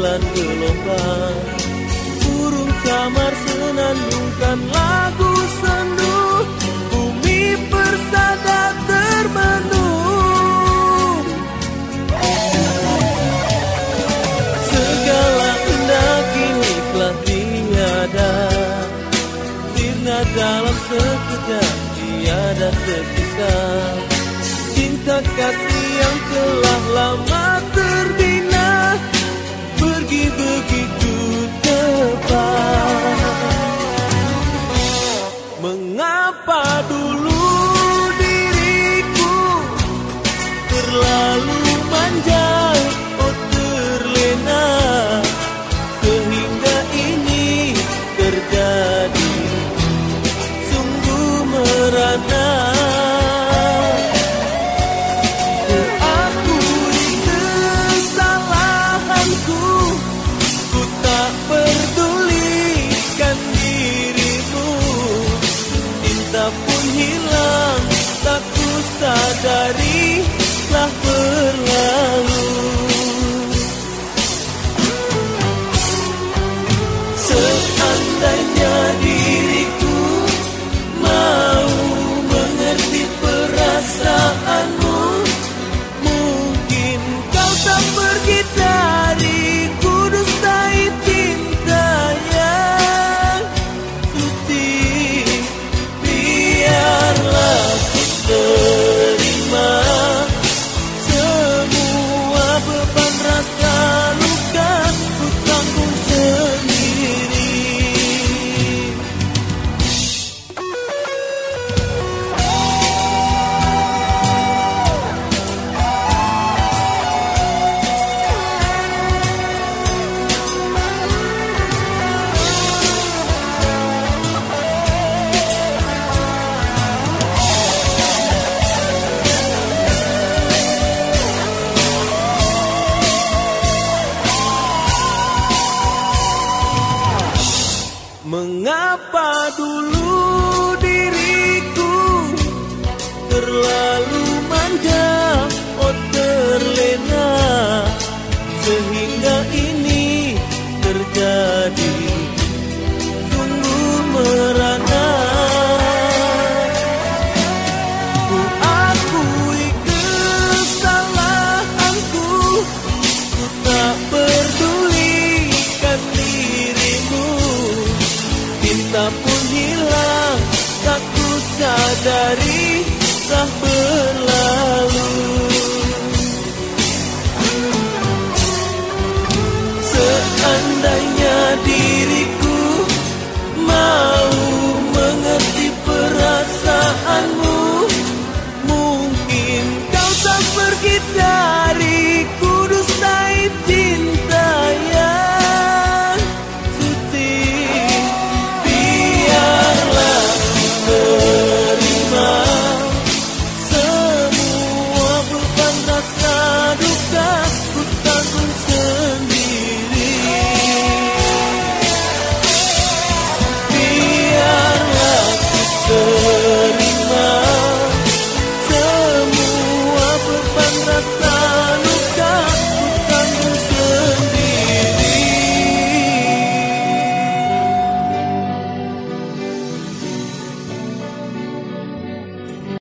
telan gelombang. Burung camar senandungkan lagu sendu Bumi persada termenung. Segala indah kini telah tiada. Sirna dalam sekejap tiada tersisa Cinta kasih yang telah lama Terlalu manja Oh terlena. Sehingga ini terjadi. Sungguh merana. Kuakui kesalahanku Ku tak pedulikan dirimu. Cinta pun hilang Tak ku sadari Telah berlalu dulu diriku terlalu manja, oh terlena sehingga ini terjadi sungguh merana. Ku akui kesalahanku, ku tak pedulikan dirimu. Cinta sadari Telah berlalu. Seandainya diriku Mau mengerti perasaanmu Mungkin kau tak pergi dari